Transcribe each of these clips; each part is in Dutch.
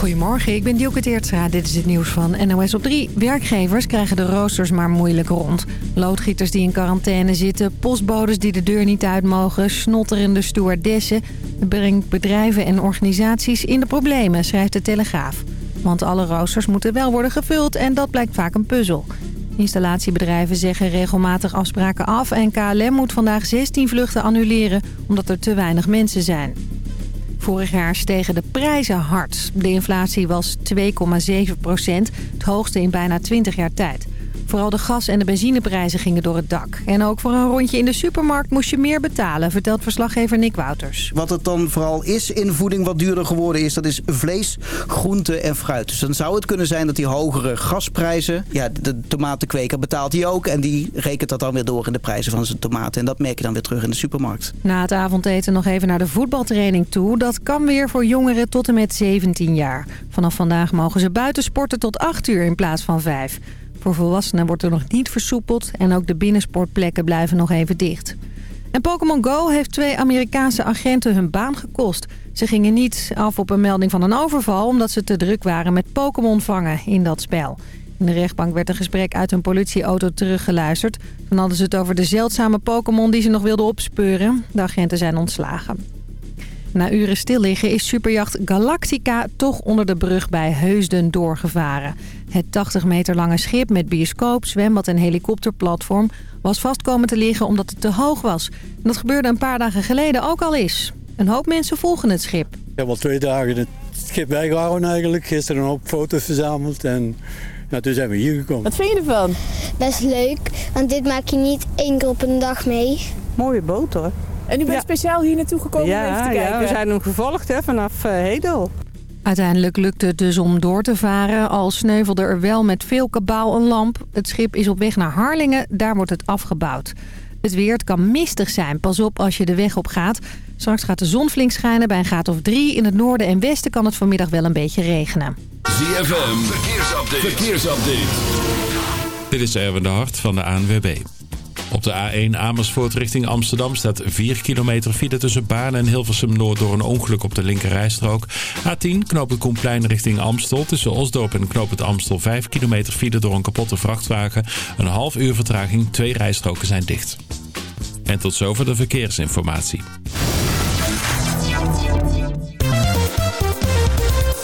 Goedemorgen, ik ben Dielke Teertstra. Dit is het nieuws van NOS op 3. Werkgevers krijgen de roosters maar moeilijk rond. Loodgieters die in quarantaine zitten, postbodes die de deur niet uit mogen... snotterende stewardessen. Het brengt bedrijven en organisaties in de problemen, schrijft de Telegraaf. Want alle roosters moeten wel worden gevuld en dat blijkt vaak een puzzel. Installatiebedrijven zeggen regelmatig afspraken af... en KLM moet vandaag 16 vluchten annuleren omdat er te weinig mensen zijn. Vorig jaar stegen de prijzen hard. De inflatie was 2,7 procent, het hoogste in bijna 20 jaar tijd. Vooral de gas- en de benzineprijzen gingen door het dak. En ook voor een rondje in de supermarkt moest je meer betalen, vertelt verslaggever Nick Wouters. Wat het dan vooral is in voeding wat duurder geworden is, dat is vlees, groente en fruit. Dus dan zou het kunnen zijn dat die hogere gasprijzen, ja, de tomatenkweker betaalt die ook. En die rekent dat dan weer door in de prijzen van zijn tomaten. En dat merk je dan weer terug in de supermarkt. Na het avondeten nog even naar de voetbaltraining toe. Dat kan weer voor jongeren tot en met 17 jaar. Vanaf vandaag mogen ze buiten sporten tot 8 uur in plaats van 5. Voor volwassenen wordt er nog niet versoepeld en ook de binnensportplekken blijven nog even dicht. En Pokémon Go heeft twee Amerikaanse agenten hun baan gekost. Ze gingen niet af op een melding van een overval... omdat ze te druk waren met Pokémon vangen in dat spel. In de rechtbank werd een gesprek uit een politieauto teruggeluisterd. Dan hadden ze het over de zeldzame Pokémon die ze nog wilden opspeuren. De agenten zijn ontslagen. Na uren stilliggen is superjacht Galactica toch onder de brug bij Heusden doorgevaren. Het 80 meter lange schip met bioscoop, zwembad en helikopterplatform was vast komen te liggen omdat het te hoog was. En dat gebeurde een paar dagen geleden ook al eens. Een hoop mensen volgen het schip. Ik heb al twee dagen het schip bijgehouden eigenlijk. Gisteren een hoop foto's verzameld en nou, toen zijn we hier gekomen. Wat vind je ervan? Best leuk, want dit maak je niet één keer op een dag mee. Mooie boot hoor. En u bent Ja. speciaal hier naartoe gekomen om even Ja, te kijken? ja, we zijn hem gevolgd hè, vanaf eh, Hedel. Uiteindelijk lukte het dus om door te varen, al sneuvelde er wel met veel kabaal een lamp. Het schip is op weg naar Harlingen, daar wordt het afgebouwd. Het weer het kan mistig zijn, pas op als je de weg op gaat. Straks gaat de zon flink schijnen bij een graad of drie. In het noorden en westen kan het vanmiddag wel een beetje regenen. ZFM, verkeersupdate. verkeersupdate. Dit is Erwin de Hart van de ANWB. Op de A1 Amersfoort richting Amsterdam staat 4 kilometer file tussen Baarn en Hilversum Noord door een ongeluk op de linkerrijstrook. A10 knoop het richting Amstel tussen Osdorp en knoop Amstel 5 kilometer file door een kapotte vrachtwagen. Een half uur vertraging, twee rijstroken zijn dicht. En tot zover de verkeersinformatie.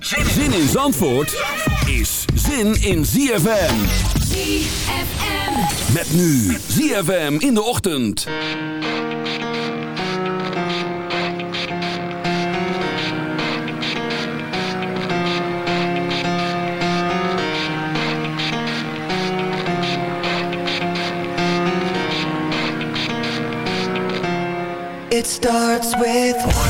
Zin in Zandvoort is zin in ZFM. ZFM. Met nu ZFM in de ochtend. It starts with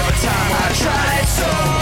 of a time I tried so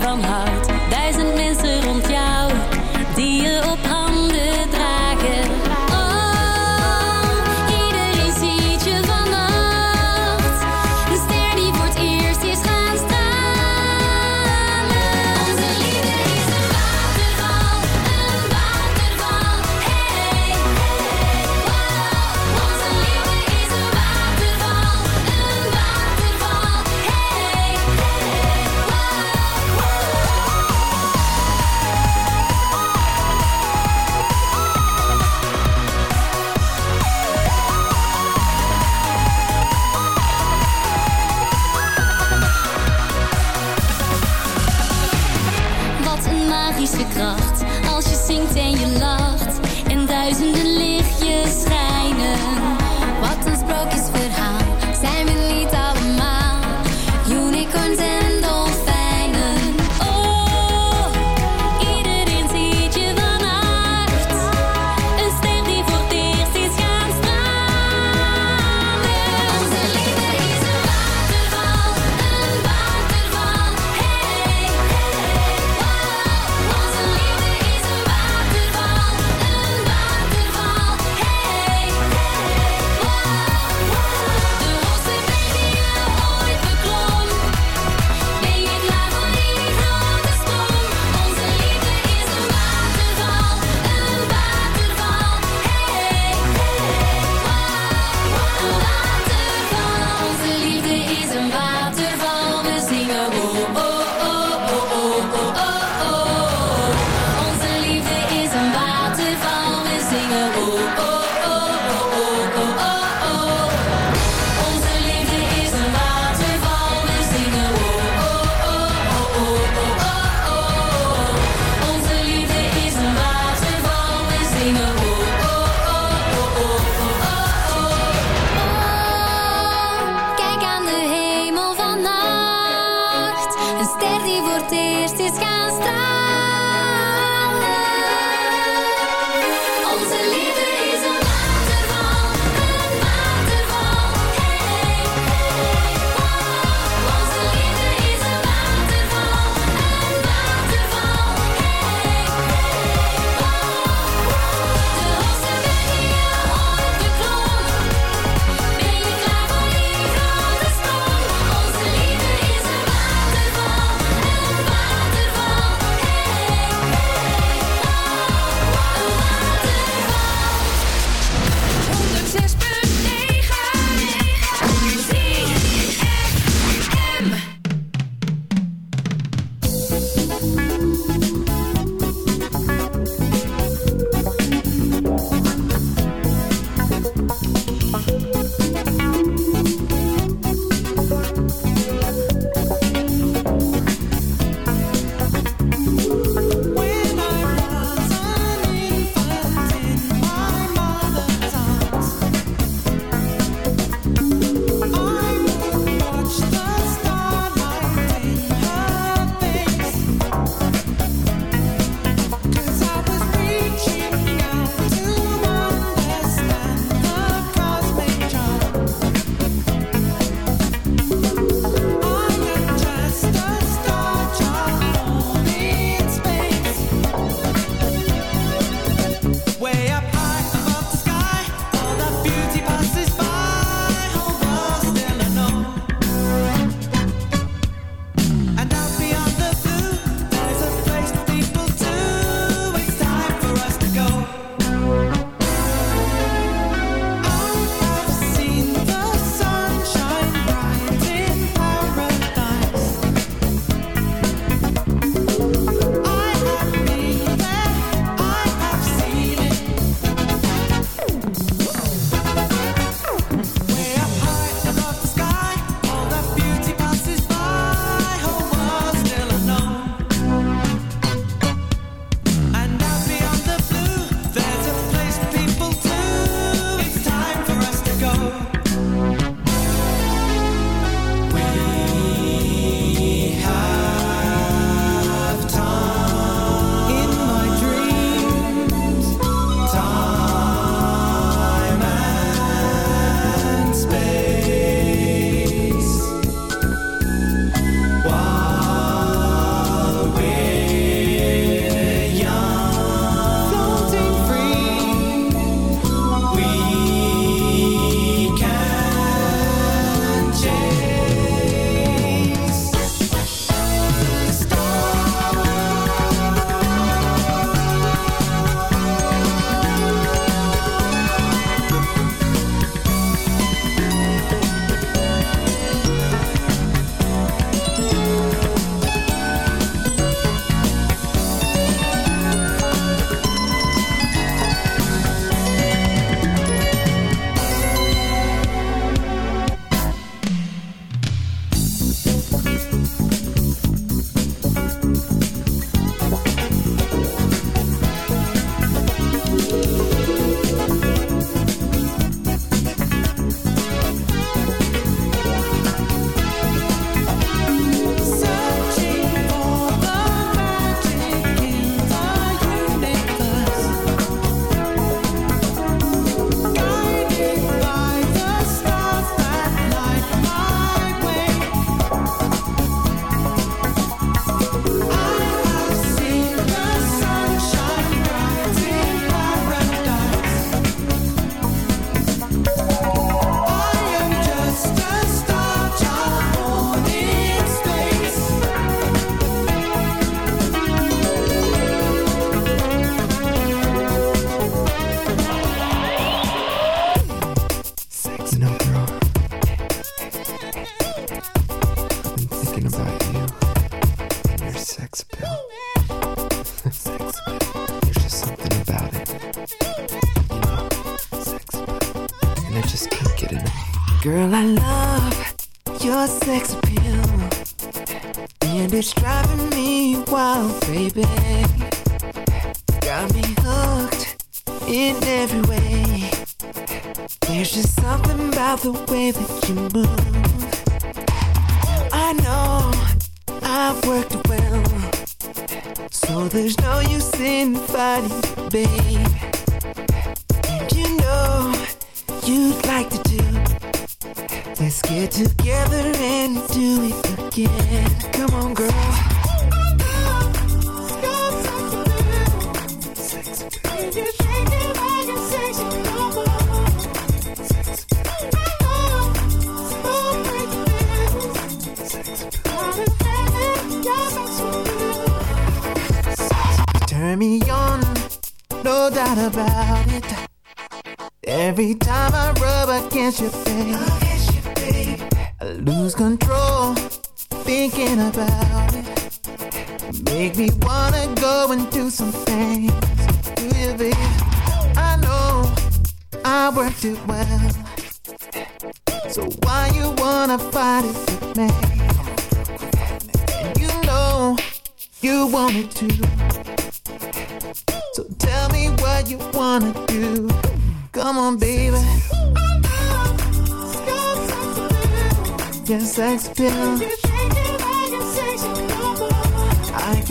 van haar.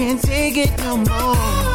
can't take it no more.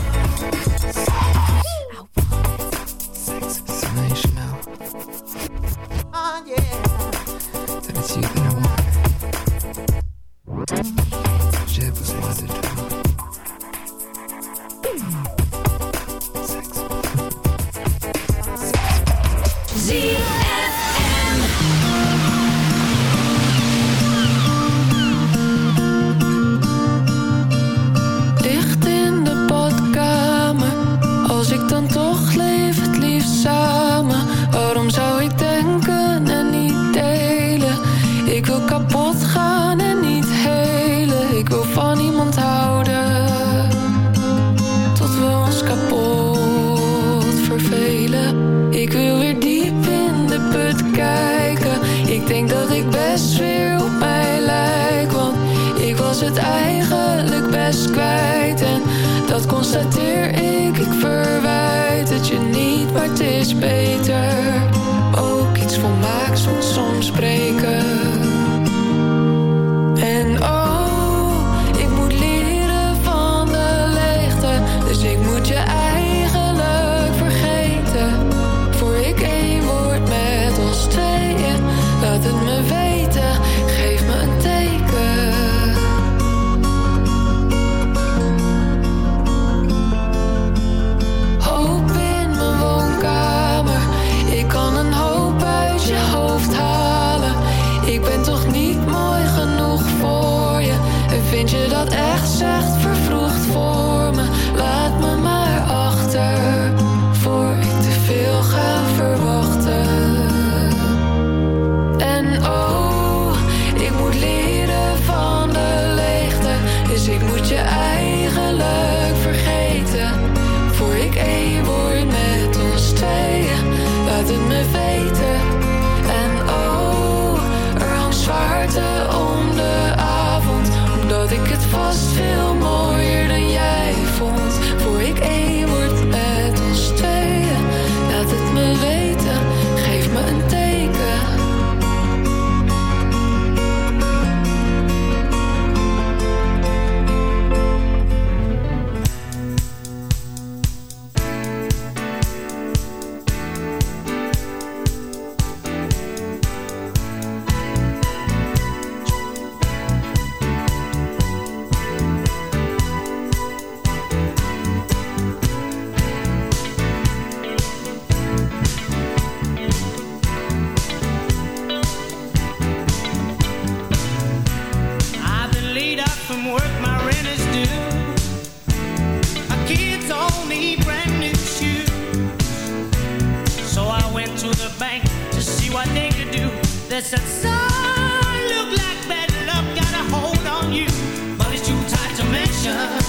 see what they could do. They said, son, look like bad luck got a hold on you, but it's too tight to mention.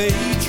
they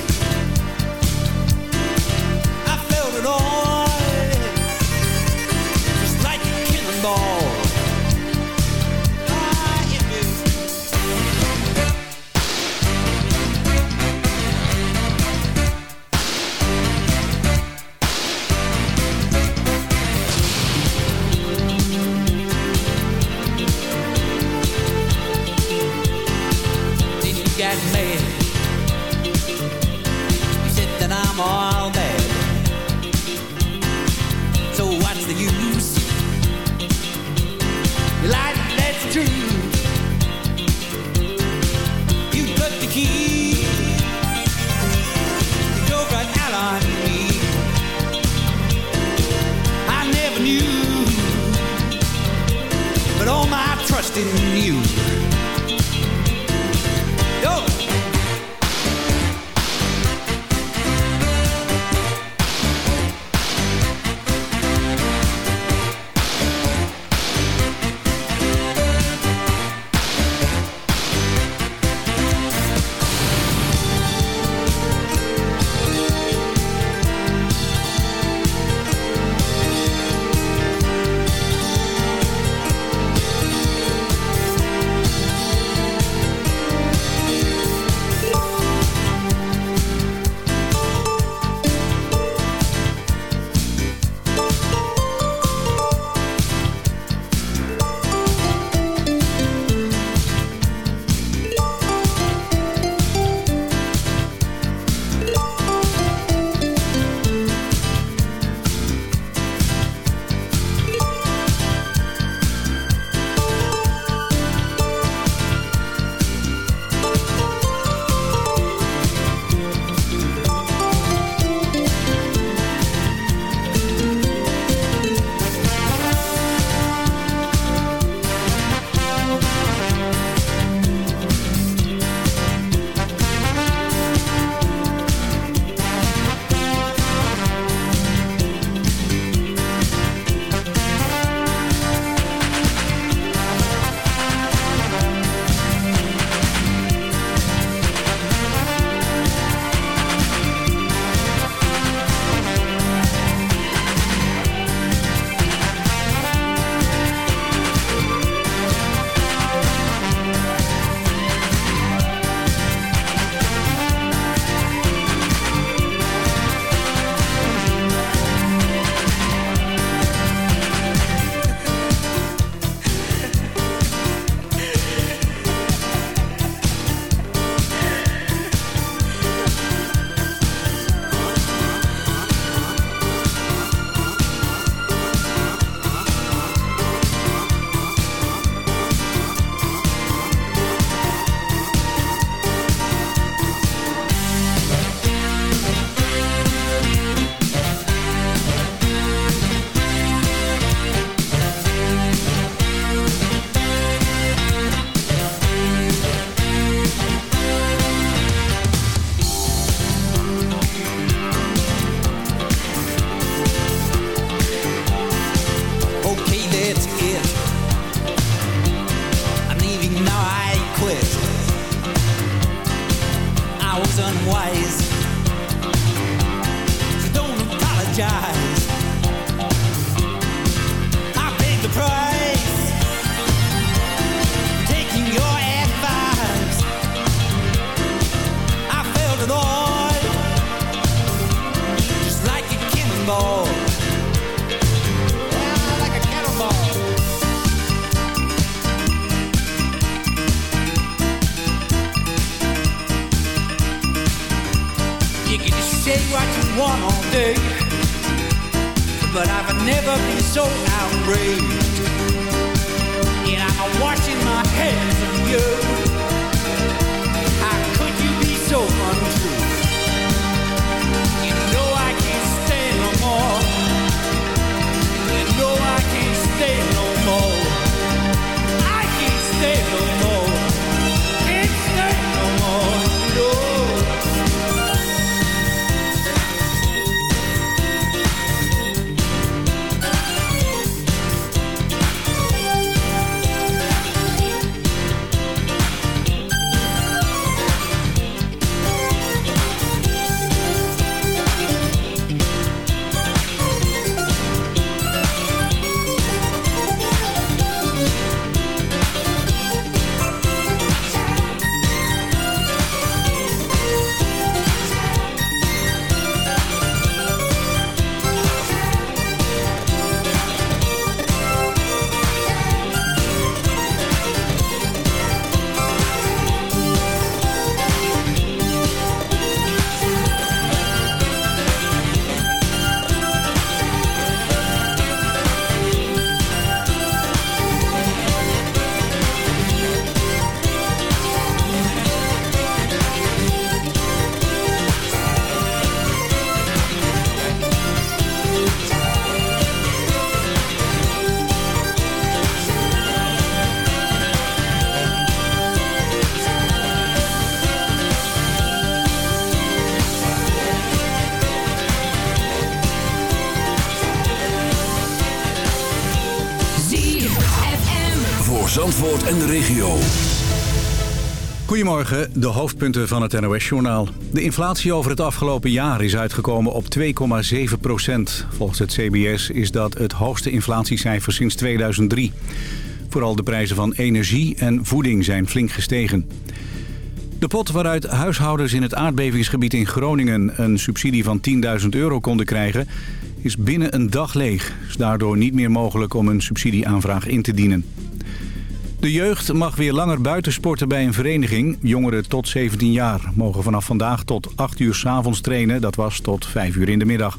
Goedemorgen, de hoofdpunten van het NOS-journaal. De inflatie over het afgelopen jaar is uitgekomen op 2,7 procent. Volgens het CBS is dat het hoogste inflatiecijfer sinds 2003. Vooral de prijzen van energie en voeding zijn flink gestegen. De pot waaruit huishoudens in het aardbevingsgebied in Groningen... een subsidie van 10.000 euro konden krijgen, is binnen een dag leeg. Is daardoor niet meer mogelijk om een subsidieaanvraag in te dienen. De jeugd mag weer langer buitensporten bij een vereniging. Jongeren tot 17 jaar mogen vanaf vandaag tot 8 uur 's avonds trainen. Dat was tot 5 uur in de middag.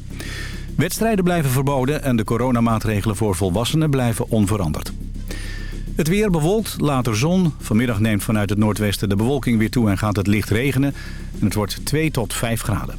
Wedstrijden blijven verboden en de coronamaatregelen voor volwassenen blijven onveranderd. Het weer bewolkt, later zon. Vanmiddag neemt vanuit het noordwesten de bewolking weer toe en gaat het licht regenen. En het wordt 2 tot 5 graden.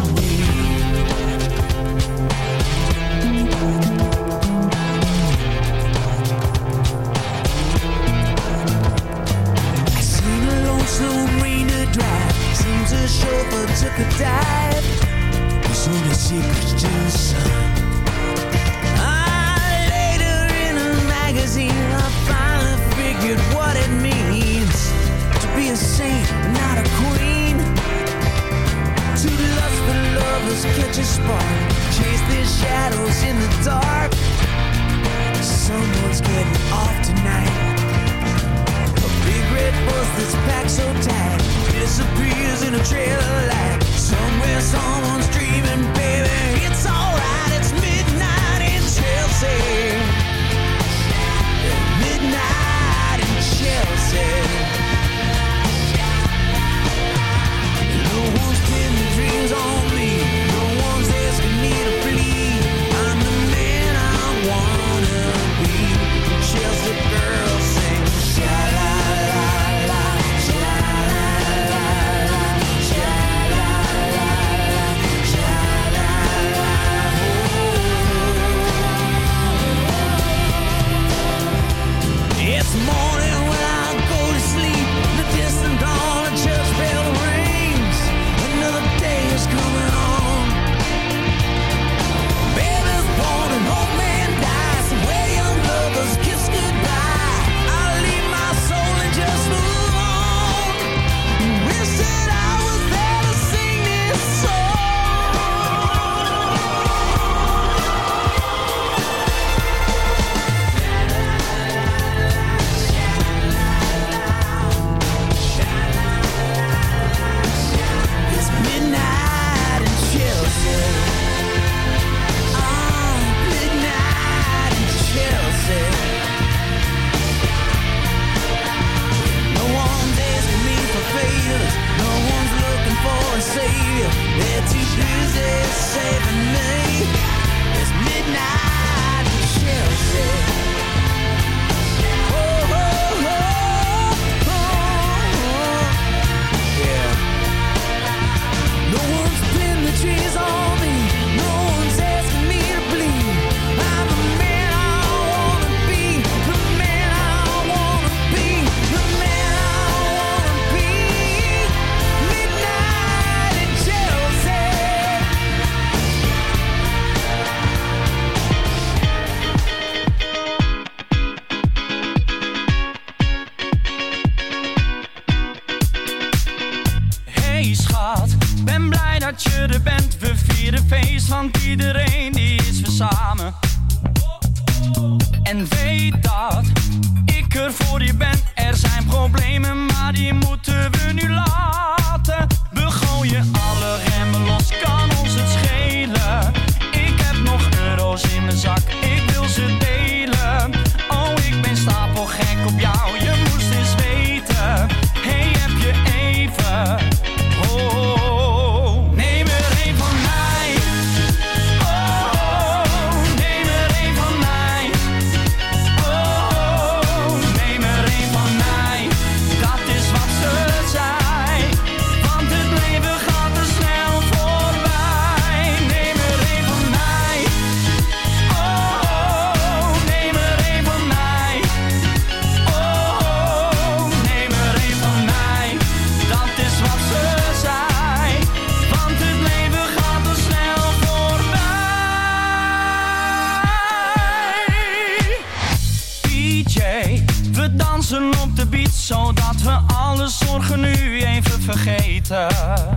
chauffeur took a dive. Only secrets to the sun. Ah, later in a magazine, I finally figured what it means to be a saint, not a queen. Two lustful lovers catch a spark, chase their shadows in the dark. Someone's getting off tonight it was this pack so tight. Disappears in a trail of light. Somewhere someone's dreaming, baby. It's alright, it's midnight in Chelsea. Midnight in Chelsea. No one's pinned dreams on me. Ben blij dat je er bent, we vieren feest, want iedereen die is we samen. En weet dat ik er voor je ben. Er zijn problemen, maar die moeten we nu laten. We gooien alle remmen los, kan ons het schelen. Ik heb nog euro's in mijn zak, ik wil ze delen. time.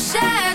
shine.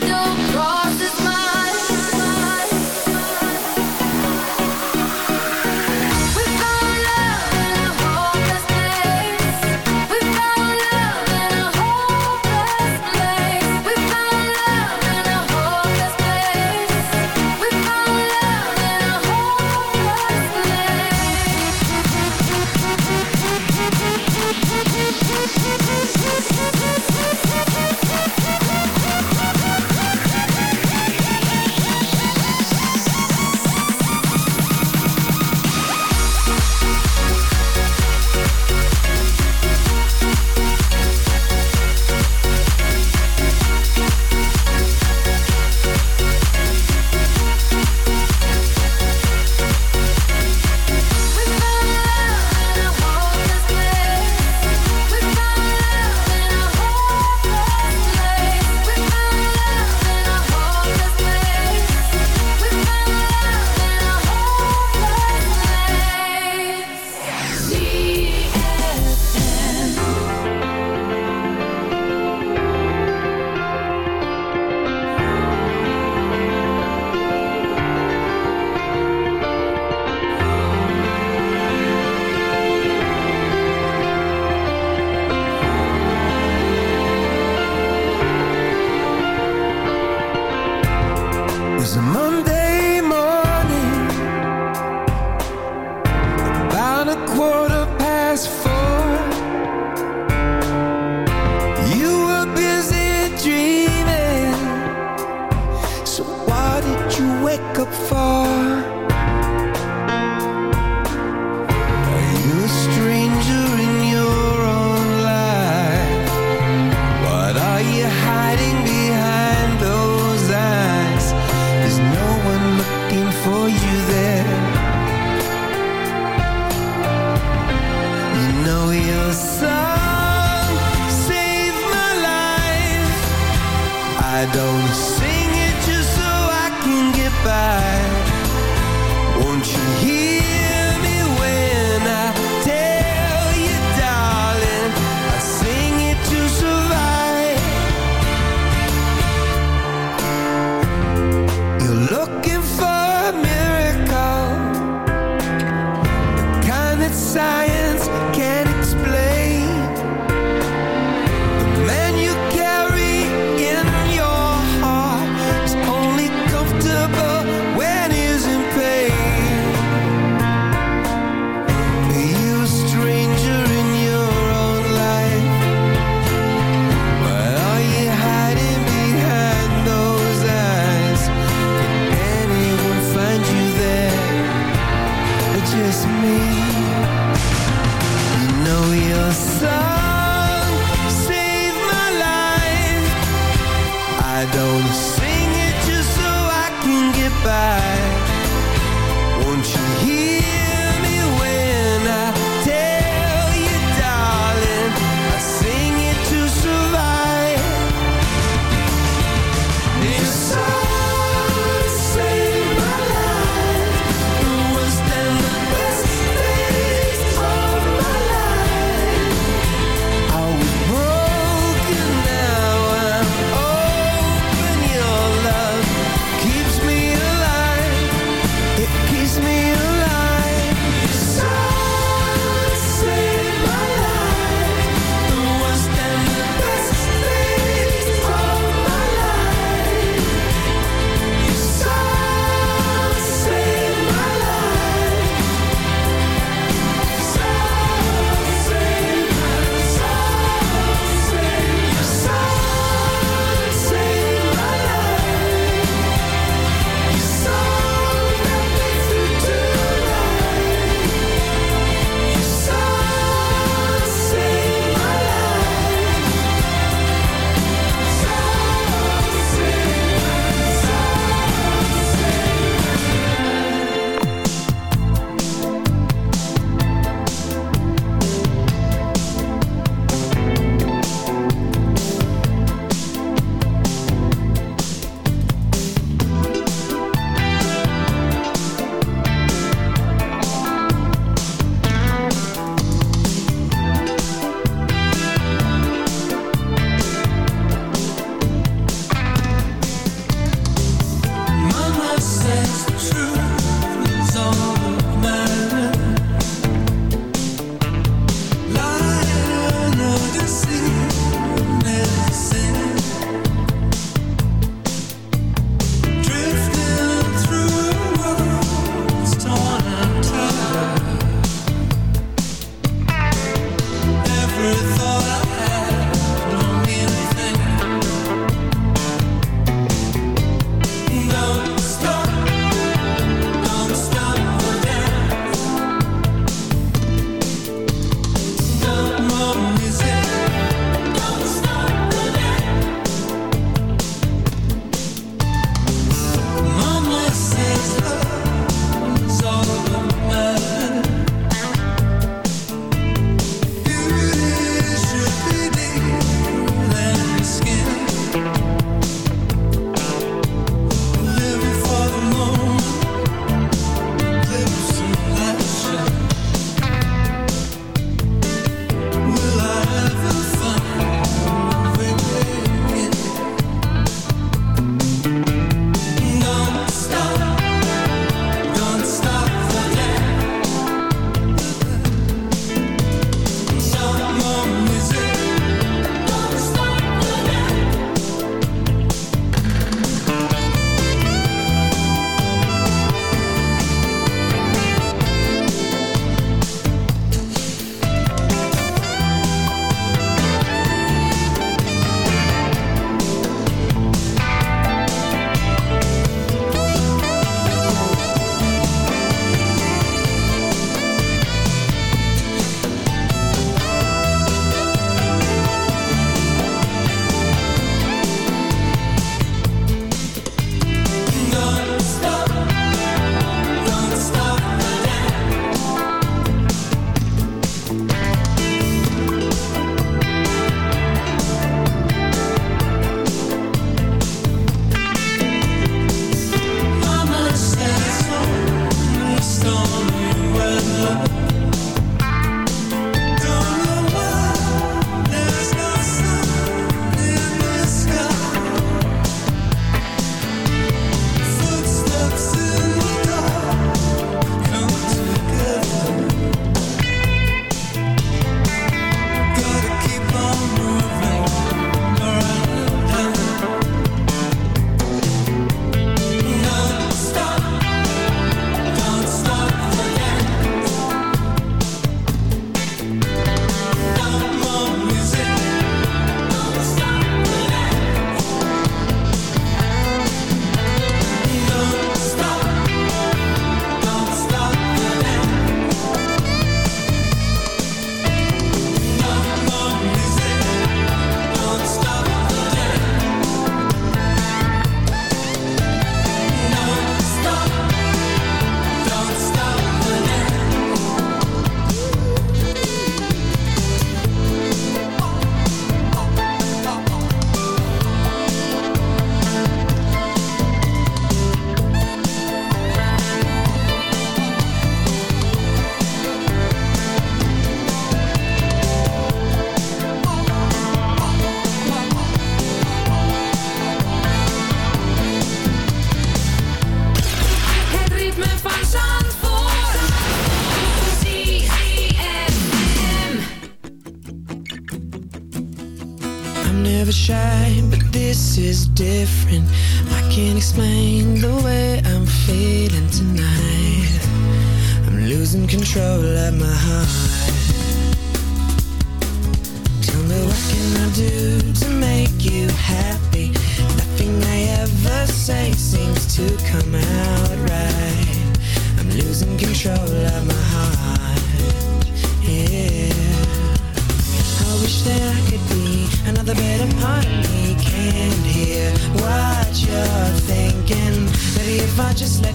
just let